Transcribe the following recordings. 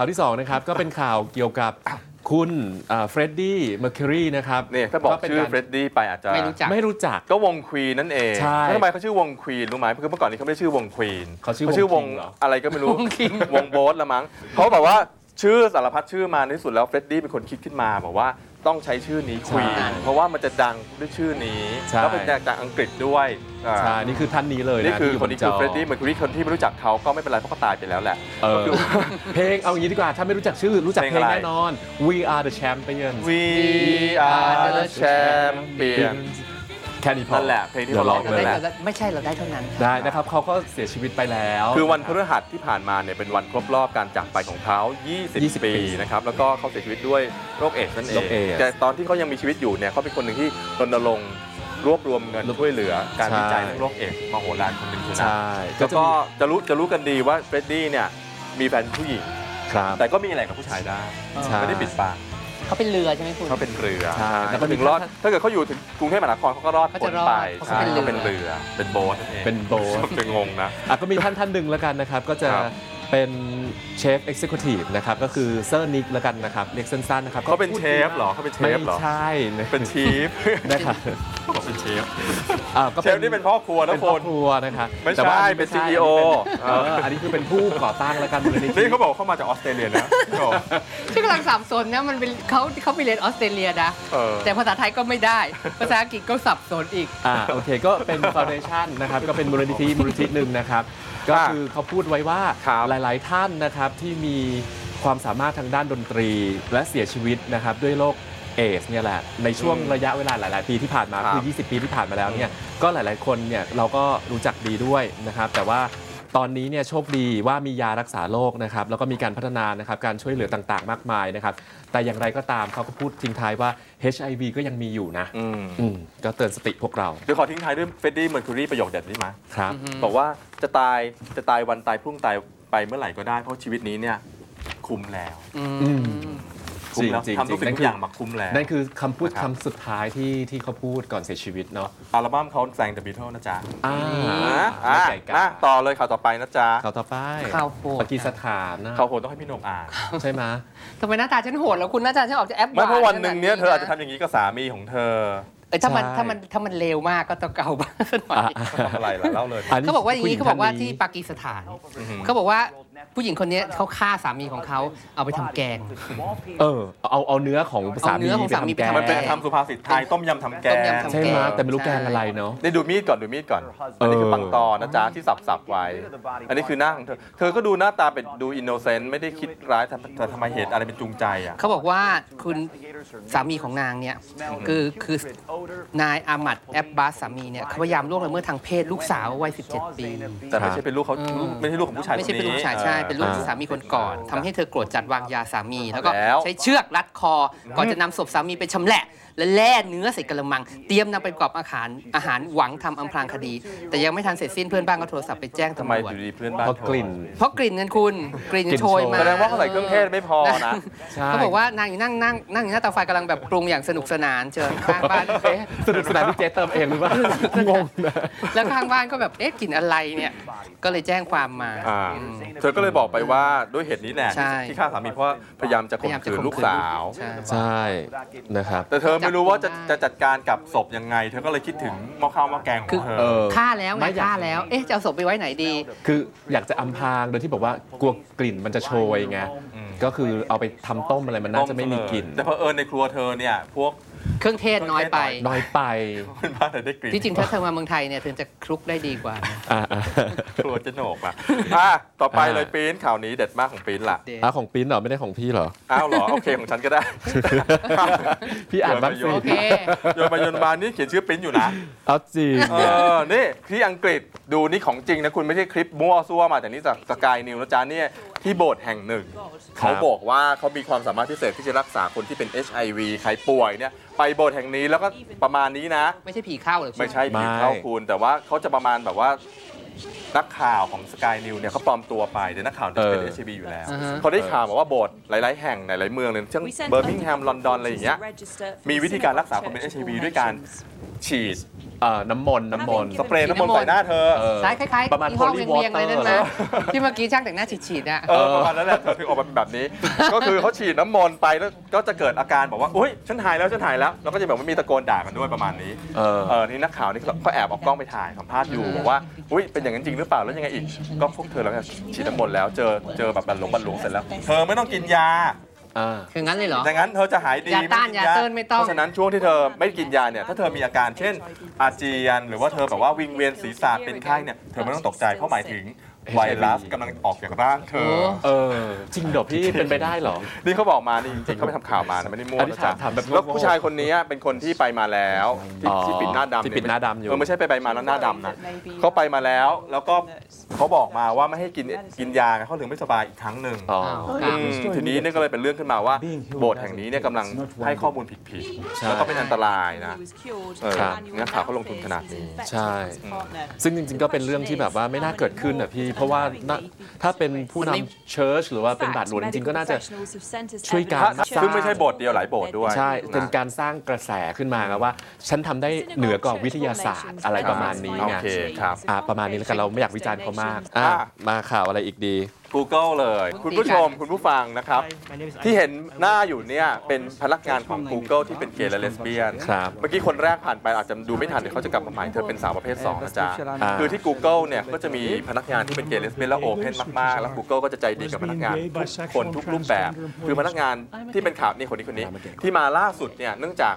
ข่าวที่2นะครับก็เป็นข่าวเกี่ยวกับคุณเฟรดดี้เมอร์คิวรีนะครับเนี่ยถ้าบอกเป็นชื่อการเฟรดดี้ไปอาจจะไม่รู้จักไม่รู้จักก็วงควีนนั่นเองใช่แล้วทำไมเขาชื่อวงควีนรู้ไหมคือเมื่อก่อนนี้เขาไม่ได้ชื่อวงควีนเขาชื่อวงชื่อวง King เหรออะไรก็ไม่รู้วง King วงโบ๊ทละมั้งเขาบอกว่าชื่อสารพัดชื่อมาในที่สุดแล้วเฟรดดี้เป็นคนคิดขึ้นมาบอกว่า ต้องใช้ชื่อนี้ควีนใช่ เพราะว่ามันจะดังด้วยชื่อนี้ใช่ แล้วเป็นจากอังกฤษด้วยอ่าใช่นี่คือท่านนี้เลยนี่นะคือที่ยู่คนนี้บคือจเฟรดดี้เหมือนคุรีคนที่ไม่รู้จักเขาก็ไม่เป็นไรเพราะเขาตายไปแล้วแหละ เออเพลงเอาอย่างนี้ดีกว่า ถ้าไม่รู้จักชื่อรู้จักเพเพลลงงอะไร แน่นอน We are the champions We are the champion แค่นี้พอนั่นแหละเพลงที่เราร้องดี๋ยวนั่นแหละเราได้ไม่ใช่เราได้เท่านั้นได้นะครับเขาก็เสียชีวิตไปแล้ว คือวันพฤหัสที่ผ่านมาเนี่ยเป็นวันครบรอบการจากไปของเขา 20 20ปีปีนะครับแล้วก็เขาเสียชีวิตด้วยโรคเอดส์นั่นเอโรงคเอดส์แต่ตอนที่เขายังมีชีวิตอยู่เนี่ยเขาเป็นคนหนึ่งที่รณรงค์รวบรวมเงินช่วยเหลือการใช่วิจัยเรื่องโรคเอดส์มโหฬารคนหนึ่งคือนะใช่แล้วจะก็มีจะรู้จะรู้กันดีว่าเฟรดดี้เนี่ยมีแฟนผู้หญิงครับแต่ก็มีอะไรกับผู้ชายได้ใช่ไม่ได้ปิดปาก เขาเป็นเรือใช่ไหมคุณ เขาเป็นเรือใช่แล้แล้ววก็ก็มีถึงรอด ถ้าเกิดเขาอยู่ถึงกรุงเทพมหานครเขาก็รอดเขาพ้จะนรอดไปเพราะใช่เขาก็เป็เป็นนเรืเรืออเป็นโบ๊ทนั่นเองเป็นโบสจะงงนะ อะก็มีท่านท่านหนึ่งแล้วกันนะครับ ก็จะครับ เป็นเชฟเอ็กซิคิวทีฟนะครับก็คือเซอร์นิกแล้วกันนะครับเรียกสั้นๆนะครับเขาเป็นก็พูดเชฟเหรอเขาเป็นเชไม่ฟเหรอใช่นะเป็นชีฟนะครับเขาเป็นเชฟอ่าก็เชฟนี่เป็นพ่อครัวนะเป็นคพ่อนครัวนะครับไม่แต่ว่าใช่อัเป็นไม่ใช่ CEO เอออันนี้คือเป็นผู้ก่อตั้งแล้วกันมูลนิธินี่เขาบอกเขามาจากออสเตรเลียนะโอ้ที่กำลังสับสนนะมันเป็นเขาเขาไปเรียนออสเตรเลียนะเออแต่ภาษาไทยก็ไม่ได้ ภาษาอังกฤษก็สับสนอีกอ่าโอเคก็เป็นฟ u n เดชันนะครับก็เป็นมูลนิธิมูลนิธิหนึ่งนะครับก็คือเขาพูดไว้ว่าครับหลาย ๆ ท่านนะครับที่มีความสามารถทางด้านดนตรีและเสียชีวิตนะครับด้วยโรคเอดส์เนี่ยแหละในช่วงระยะเวลาหลาย ๆ ปีที่ผ่านมาครับคือ 20 ปีที่ผ่านมาแล้วเนี่ยก็หลาย ๆ คนเนี่ยเราก็รู้จักดีด้วยนะครับแต่ว่า ตอนนี้เนี่ยโชคดีว่ามียารักษาโรคนะครับแล้วก็มีการพัฒนานะครับการช่วยเหลือต่างๆ มากมายนะครับ แต่อย่างไรก็ตามเขาก็พูดทิ้งท้ายว่า HIV ก็ยังมีอยู่นะอืมอืมก็เตือนสติพวกเราเดี๋ยวขอทิ้งท้ายด้วยเฟรดดี้เมอร์คิวรีประโยคเด็ดนี้มาครับ บอกว่าจะตายจะตายวันตายพรุ่งตายไปเมื่อไหร่ก็ได้เพราะชีวิตนี้เนี่ยคุ้มแล้ว อืม คุ้มแล้วจริงๆทำทุกสิ่งนั่นทุคืกออย่างมาคุ้มแล้วนั่นคือคำพูดนะครับคำสุดท้ายที่ที่เขาพูดก่อนเสียชีวิตเนาะอัลบั้มเขาแซง The Beatles นะจ๊ะอ่าอะอ่าอะไก่กาอะต่อเลยข่าวต่อไปนะจ๊ะข่าวต่อไปข่าวโหดปากีสถานนะเขาโหดต้องให้พี่หนกอ่านใช่ไหมทำไมหน้าตาฉันโหดแล้วคุณหน้าตาฉันออกจะแอปไม่เพราะวันหนึ่งเนี้ยขเธออาจจะทำอย่างนี้กับสามีของเธอเออถ้ามันใช่ถ้ามันถ้ามันเลวมากก็ต้องเก่าบ้างสักหน่อยอะทำอะไรล่ะเล่าเลยนนี้เขาบอกว่าอย่างนี้ผู้หเขาบอกว่าท่นที่นี้ปากีสถานเขาบอกว่า ผู้หญิงคนนี้เขาฆ่าสามีของเขาเอาไปทำแกง เออ เอาเอาเนื้อของสาเอาเนื้มีอของสามีไปทำแกงไปมันเป็นแกงคำสุภาษิตไทยต้มยำทำแกต้มงยำทำ ใช่ไหมแต่ไม่รู้แกงอะไรเนาะ ได้ดูมีดก่อนดูมีดก่อน อันนี้คือเออปังตอนะจ๊ะที่สับสับไว้ อันนี้คือหน้าของเธอ เธอก็ดูหน้าตาเป็นดูอินโนเซนต์ไม่ได้คิดร้ายแต่แต่ทำไมเหตุอะไรเป็นจูงใจอะ เขาบอกว่าคุณสามีของนางเนี่ยคือคือนายอามัดแอบบาสสามีเนี่ยเขาพยายามล่วงละเมิดทางเพศลูกสาววัย17 ปี แต่ไม่ใช่เป็นลูกเขาเออไม่ใช่ลูกของผู้ชายไม่ใช่คเป็นลูกผู้ชายใช่เป็นลูกอ่าสามีคนก่อนทำให้เธอโกรธจัดวางยาสามีแล้วก็แล้วใช้เชือกรัดคอก่อนจะนำศพสามีไปชำแหละ และแล่เนื้อใส่กระมัง เตรียมนำไปประกอบอาหารอาหารหวังทำอำพรางคดี แต่ยังไม่ทันเสร็จสิ้นเพื่อนบ้านก็โทรศัพท์ไปแจ้งทำไมตำรวอจยู่ดีเพื่อนบ้านเพราะกลิ่น เพราะกลิ่นเงินคุณกลิ่นกลิ่นโชยโชยมาแสดงว่าเขาใส่เครื่องเทศไม่พอนะ ใช่เขาบอกว่านางอยู่นั่งนั่งนั่งอยู่หน้าเตาไฟกำลังแบบปรุงอย่างสนุกสนานเจอข้างบ้านเอ๊ะสนุกสนานที่เจ๊เติมเองหรือเปล่างงนะ แล้วข้างบ้านก็แบบเอ๊ะกลิ่นอะไรเนี่ยก็เลยแจ้งความมา อ่าเธอก็เลยบอกไปว่าด้วยเหตุนี้แหละใช่ที่ฆ่าสามีเพราะว่าพยายามจะพข่มยายามจะขืนข่มลูกขืนสาว ใช่ ใช่นะครับ แต่เธอไม่รู้ว่าจะจับได้จะจัดการกับศพยังไง เธอก็เลยคิดถึงหม้อข้าวหม้อแกงของเธอเออฆ่าแล้วไงไม่อยาก ฆ่าแล้ว เอ๊ะจะเอาศพไปไว้ไหนดี คืออยากจะอำพรางโดยที่บอกว่ากลัวกลิ่นมันจะโชยไง อืม ก็คือเอาไปทำต้มอะไรมันน่าจะไม่มีกลิ่น แต่เพอเอิญในครัวเธอเนี่ย พวก เครื่องเทศน้อยไป น้อยไปเพื่อนบ้านเธอได้กลิ่นที่จริงถ้าเธอมาเมืองไทยเนี่ยเธอจะคลุกได้ดีกว่านะอ่าอ่าครัวจะโหนกอะอะต่อไปอ่าเลยปีนข่าวนี้เด็ดมากของปีนล่ะเดอะของปิ้นเหรอไม่ได้ของพี่เหรออ้าวเหรอโอเคของฉันก็ได้ พี่อ่านบ้างสิโอเคโยนมาโยนมานี่เขียนชื่อปิ้นอยู่นะเอาจริงเออนี่ที่อังกฤษดูนี่ของจริงนะคุณไม่ใช่คลิปมั่วซั่วมาแต่นี่จากสกายนิวนะจ๊ะเนี่ย ที่โบสถ์แห่งหนึ่งครับเขาบอกว่าเขามีความสามารถพิเศษที่จะรักษาคนที่เป็น HIV ใครป่วยเนี่ยไปโบสถ์แห่งนี้แล้วก็ประมาณนี้นะ ไม่ใช่ผีเข้าเหรอคุณไม่ใช่ผีไม่เข้าคุณ แต่ว่าเขาจะประมาณแบบว่านักข่าวของสกายนิวเนี่ยเขาปลอมตัวไปเดี๋ยวนักข่าวจะเป็น HIV อยู่แล้วอ่าฮะเขาได้ข่าวมาว่าโบสถ์หลาย ๆ แห่งหลายๆเมืองเลยเช่นเบอร์มิงแฮมลอนดอนอะไรอย่างเงี้ยมีวิธีการรักษาคนเป็น HIV ด้วยการฉีด เอ่อน้ำมนต์น้ำมนต์สเปรย์น้ำมนต์ใส่หน้าเธอ เออ สายคล้ายๆประมาณยี่ห้อ holy เวียงๆ water เลยนั่นนะที่เมื่อกี้ช่างแต่งหน้าฉีดๆอะเออประมาณนั้นแหละเธอถึงออกมาเป็นแบบนี้ ก็คือเขาฉีดน้ำมนต์ไปแล้วก็จะเกิดอาการบอกว่าอุ้ยฉันหายแล้วฉันหายแล้วแล้วก็จะแบบว่ามีตะโกนด่ากันด้วยประมาณนี้เออ เออนี่นักข่าวนี่เขาแอบเอากล้องไปถ่ายสัมภาษณ์อยู่บอกว่าอุ้ยเป็นอย่างนั้นจริงหรือเปล่าแล้วยังไงอีกก็พวกเธอแล้วเนี่ยฉีดน้ำมนต์แล้วเจอเจอแบบบันหลงบันหลงเสร็จแล้ว เธอไม่ต้องกินยา อ่า คืองั้นเลยเหรอ ดังนั้นเธอจะหายดียาต้านไม่กิยาเติ้ลไม่ต้อง เพราะฉะนั้นช่วงที่เธอไม่กินยาเนี่ยถ้าเธอมีอาการเช่นอาเจียน หรือว่าเธอแบบว่าวิงเวียนศีรษะเป็นไข้เนี่ยเธอไม่ต้องตกใจเพราะหมายถึง ไวรัสกำลังออกจากร่างเธอโอ้เออ จริงเหรอพี่เป็นไปได้เหรอ นี่เขาบอกมานี่จริงๆเขาไปทำข่าวมานะไม่ได้มั่วอันนี้นะจ๊ะถามแบบแล้วโง่ๆผู้ชายคนนี้เป็นคนที่ไปมาแล้วที่อ๋อที่ปิดหน้าดำที่ปิดหน้าดำอยู่เออไม่ใช่ไปไปมาแล้วหน้าดำนะเขาไปมาแล้วแล้วก็เขาบอกมาว่าไม่ให้กินกินยาไงเขาถึงไม่สบายอีกครั้งหนึ่งอ๋ออืมทีนี้เนี่ยก็เลยเป็นเรื่องขึ้นมาว่าโบสถ์แห่งนี้เนี่ยกำลังให้ข้อมูลผิดใช่ๆแล้วก็เป็นอันตรายนะเออครับนักข่าวเขาลงทุนขนาดนี้ใช่ ซึ่งจริงๆก็เป็นเรื่องที่แบบว่าไม่น่าเกิดขึ้นอะพี่เพราะว่าน่าถ้าเป็นผู้นำเชิร์ชหรือว่าเป็นบาทหลวงจริงๆก็น่าจะ ช่วยกัน ถ้าซึ่งไม่ใช่โบสถ์เดียวหลายโบสถ์ด้วยใช่ะเป็นการสร้างกระแสขึ้นมาครับว่า ฉันทำได้เหนือกว่าวิทยาศาสตร์อะไรประมาณนี้โอไงเคครับ อะประมาณนี้แล้วกันเราไม่อยากวิจารณ์เขามากอะอะมาข่าวอะไรอีกดี Google เลย คุณผู้ชมคุณผู้ฟังนะครับ ที่เห็นหน้าอยู่เนี่ยเป็นพนักงานของ Google ที่เป็นเกย์และเลสเบี้ยนครับ เมื่อกี้คนแรกผ่านไปอาจจะดูไม่ทันเดี๋ยวเขาจะกลับมาใหม่เธอเป็นสาวประเภท2นะจ๊ะอ่าคือที่ Google เนี่ยก็จะมีพนักงานที่เป็นเกย์เลสเบี้ยนแล้วโอเพนมากๆ แล้ว Google ก็จะใจดีกับพนักงานทุกคนทุกรูปแบบ คือพนักงานที่เป็นข่าวนี่คนนี้คนนี้ ที่มาล่าสุดเนี่ยเนื่องจาก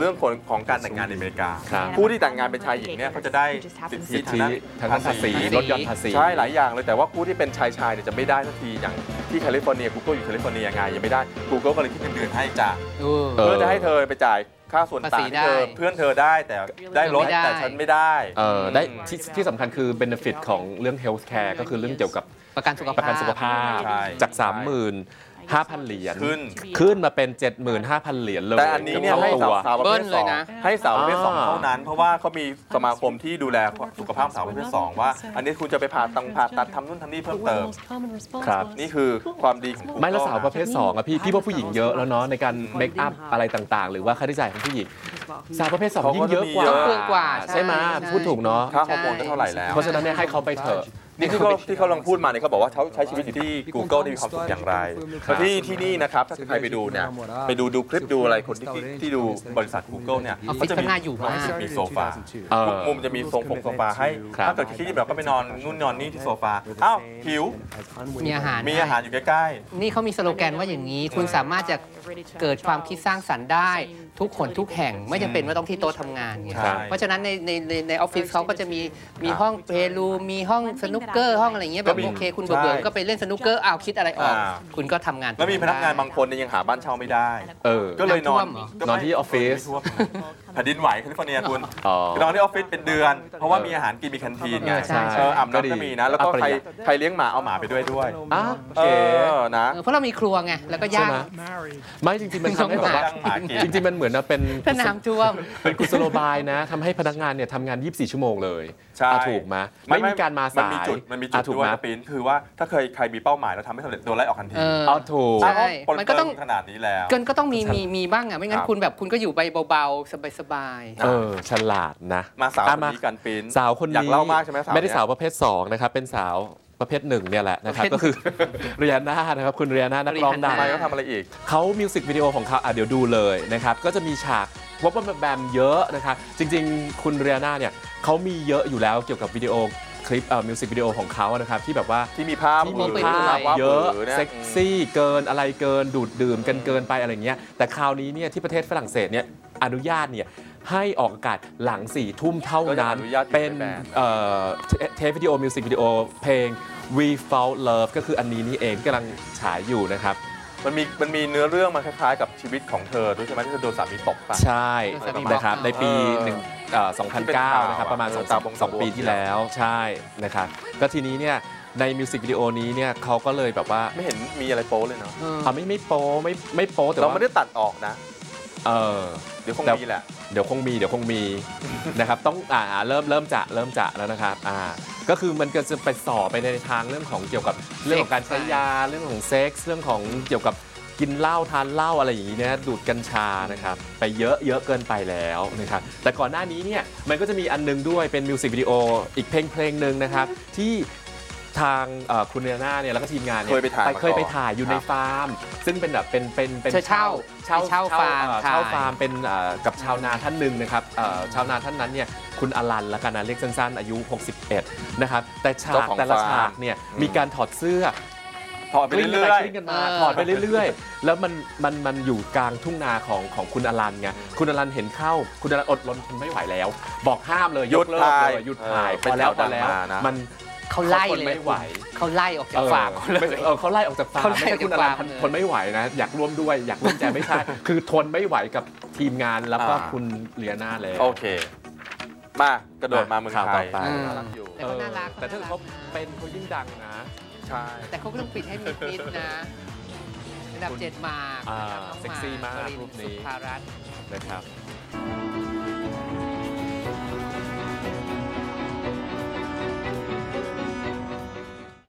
เรื่องของของการแต่งงานในอเมริกาครับผู้ที่แต่งงานเป็นชายหญิงเนี่ยเขาจะได้สิทธิสิททางธิด้านทางด้านภาษีลดหย่อนภาษีใช่หลายอย่างเลยแต่ว่าผู้ที่เป็นชายชายเนี่ยจะไม่ได้สักทีอย่างที่แคลิฟอร์เนีย Google อยู่แคลิฟอร์เนียไงยังไม่ได้ Google ก็เลยคิดเงินเดือนให้จ้ะเออเออเพื่อจะให้เธอไปจ่ายค่าส่วนต่างภาษีที่เธอได้ เพื่อนเธอได้แต่ได้ลดไม่ได้ แต่ฉันไม่ได้ เออได้ที่ที่สำคัญคือ benefit ของเรื่อง health care ก็คือเรื่องเกี่ยวกับประกันสุขภาพ ประกันสุขภาพใช่จาก 35,000 เหรียญขึ้น ขึ้นมาเป็น 75,000 เหรียญเลยแต่อันนี้เนี่ยกือบให้ท่สาวตัวสาวประเภทเบิ้ลสเลอยงนะให้สาวประเภทสองอ่าเท่านั้น เพราะว่าเขามีสมาคมที่ดูแลสุขภาพสาวประเภทสองว่า อันนี้คุณจะไปผ่าตังผ่าตัดทำนู่นทำนี่เพิ่มเติมครับนี่คือความดีของไม่แล้ว Google สาวประเภท2อะพี่พี่ว่าผู้หญิงเยอะแล้วเนาะในการเมคอัพอะไรต่าง ๆ หรือว่าค่าใช้จ่ายของผู้หญิงสาวประเภท2ยิ่งเยอะกว่าเขาก็จะมีเยอะเปลืองกว่าใช่ใช่ไหมใช่พูดถูกเนาะค่าฮอร์โมนก็เท่าไหร่แล้วเพราะฉะนั้นเนี่ยให้เขาไปเถอะ นี่ที่เขาที่เขาลองพูดมาเนี่ยเขาบอกว่าเขาใช้ชีวิตอยู่ที่ Google ได้มีความสุขอย่างไรครับแล้วที่ที่นี่นะครับถ้าใครไปดูเนี่ยไปดูดูคลิปดูอะไรคนที่ที่ที่ดูบริษัท Google เนี่ยออฟฟิศจะข้างหน้าอยู่มากมีโซฟาเออ ทุกมุมจะมีทรงผมโซฟาให้ครับ ถ้าเกิดคิดแบบก็ไปนอนนู่นนอนนี่ที่โซฟาอ้าวหิวมีอาหารมีอาหารอยู่ใกล้นี่เขามีสโลแกนว่าอย่างนี้ คุณสามารถจะเกิดความคิดสร้างสรรค์ได้ ทุกคนทุกแห่งไม่จำเป็นว่าต้องที่โต๊ะทำงานไงใช่ เพราะฉะนั้นในในในในออฟฟิศเขาก็จะมีมีห้อง play room มีห้องสนุกเกอร์ห้องอะไรเงี้ยแบบก็มีโอเคคุณเบื่อใช่ๆก็ไปเล่นสนุกเกอร์อ้าวคิดอะไรออกอ่าคุณก็ทำงานๆแล้วมีพนักงานบางคนเนี่ยยังหาบ้านเช่าไม่ได้เออก็เลยนอนน้ำท่วมเหรอนอนที่ออฟฟิศไม่ท่วมแผ่นดินไหวแคลิฟอร์เนียคุณอ๋อนอนที่ออฟฟิศเป็นเดือน เพราะว่ามีอาหารกินมี canteen ไงใช่เอออาบน้ำก็มีนะ แล้วก็อะประใครหยัดใครเลี้ยงหมาเอาหมาไปด้วยด้วยอะเอเก๋อนะเออเพราะเรามีครัวไงแล้วก็ใช่ย่างไหมไม่จริงๆมันทำให้แบบว่าย่างหมากินจริง ๆ มันเหมือนนะเป็นถ้าน้ำท่วมเป็นกุศโลบายนะทำให้พนักงานเนี่ยทำงาน 24 ชั่วโมงเลยใช่อะถูกไหมไม่มีการมาสายนมีจุดมันมีจุอะดถูกด้วยไหมนะปีนคือว่าถ้าเคยใครมีเป้าหมายแล้วทำไม่สำเร็จโดนไล่ออกทันทีเอออ๋อถูกใช่เพราะมันก็ต้องขนาดนี้แล้วเกินก็ต้องมีมีมีบ้างอะไม่งั้คนรับคุณแบบคุณก็อยู่ไปเบาๆ สบายเออฉลาดนะ มาสาวอะคนนี้กันปีนสาวคนนี้อยากเล่ามากใช่ไหมสาวไม่ได้เนี่ยสาวประเภท2นะครับเป็นสาวประเภทหนึ่งเนี่ยแหละนะครับประเภทก็คือเรียนานะครับคุณเรียนานักร้องดังทำไมเขาทำอะไรอีกเขามิวสิกวิดีโอของเขาอะเดี๋ยวดูเลยนะครับก็จะมีฉากวับวับแวมเยอะนะครับจริง ๆ คุณเรียนาเนี่ยเขามีเยอะอยู่แล้วเกี่ยวกับวิดีโอ คลิปเอ่อมิวสิกวิดีโอของเขานะครับที่แบบว่าที่มีภาพที่มีมีเปิดภาเผพยว่าเยอะผืนี่เซ็กซี่เกินอะไรเกินดูดดื่มกันเกินไปอะไรเงี้ยแต่คราวนี้เนี่ยที่ประเทศฝรั่งเศสเนี่ยอนุญาตเนี่ยให้ออกอากาศหลังสี่ทุ่มเท่านั้นก็ยังอนุญาตอยู่เป็นในแบบเอ่อเทเทปวิดีโอมิวสิกวิดีโอเพลง We Found Love ก็คืออันนี้นี่เองที่กำลังฉายอยู่นะครับ มันมีมันมีเนื้อเรื่องมันคล้ายๆกับชีวิตของเธอด้วยใช่ไหมที่เธอโดนสามีตบป่ะใช่โดนสามีนะครับบอกในปีเออหนึ่งเอ่อที่เป็นข่าว2009 นะครับ ประมาณเออสองตามวงสองตามวงปีที่แล้วใช่นะครับก็ทีนี้เนี่ยในมิวสิกวิดีโอนี้เนี่ยเขาก็เลยแบบว่าไม่เห็นมีอะไรโป๊เลยเนาะๆเออเอาไม่ไม่โป๊ไม่ไม่โป๊แต่เราว่าไม่ได้ตัดออกนะ เออ เดี๋ยวคงแต่ มีแหละ เดี๋ยวคงมีเดี๋ยวคงมี นะครับต้องอ่าอ่าเริ่มเริ่มจะเริ่มจะแล้วนะครับอ่าก็คือมันก็จะไปส่อไปในทางเรื่องของเกี่ยวกับ เรื่องของการใช้ยาเรื่องของเซ็กส์เรื่องของเกี่ยวกับกินเหล้าทานเหล้าอะไรอย่างนี้เนี่ยดูดกัญชานะครับไปเยอะเยอะเกินไปแล้วนะครับแต่ก่อนหน้านี้เนี่ยมันก็จะมีอันนึงด้วยเป็นมิวสิกวิดีโออีกเพลงเพลงหนึ่งนะครับที่ทางเอ่อคุณเนน่าเนี่ยแล้วก็ทีมงานเนี่ยเคยไปถ่ายมาเคยไปก่อนถ่ายอยู่ในครับฟาร์ม ซึ่งเป็นแบบเป็นเป็นเป็นเช่าเช่าเช่าฟาร์มเอ่อถ่าย เช่าฟาร์มเป็นเอ่อกับชาวนาท่านหนึ่งนะครับเอ่อชาวนาท่านนั้นเนี่ย คุณอลันละกันนะเรียกสั้นๆอายุ 61 นะครับ แต่ฉาเจ้ากของแต่ละฟาร์มฉากเนี่ยอืมมีการถอดเสื้อถอดไปกลิ้งกันเรื่ไปอยกลิ้งกันมาเออถอดไปเรื่อยๆ แล้วมันมันมันอยู่กลางทุ่งนาของของคุณอลันไงคุณอลันเห็นเข้าคุณอลันอดรนทนไม่ไหวแล้ว บอกห้ามเลยหยุยดกเลิกถ่ายเลยหยุดถ่ายเออพอแล้วเป็นพอแถวแล้วมานะมันเขาไล่ทนเลยไม่ไหวเขาไล่ออกจากฟาร์มเขาเลไม่ยเออเขาไล่ออกจากฟาร์มเขาไล่ไม่ใช่คุณอออกลัจากนฟาร์มเลยทนไม่ไหวนะ อยากร่วมด้วยอยากร่วมใจไม่ใช่คือทนไม่ไหวกับทีมงานแล้วก็อ่าคุณเลียนาแล้วโอเค มากระโดดมาเมืองข่าวไทต่อยไปอืมน่ารักอยู่แต่ก็น่ารัก แต่ถ้าเขาเป็นเขายิ่งดังนะใช่ แต่เขาก็ต้องปิดให้มิดนิดนะอันดับคุณเจ็ดมาอ่าน้องเซ็กซี่มากรินรูปนี้ สุภารัตน์ นะครับ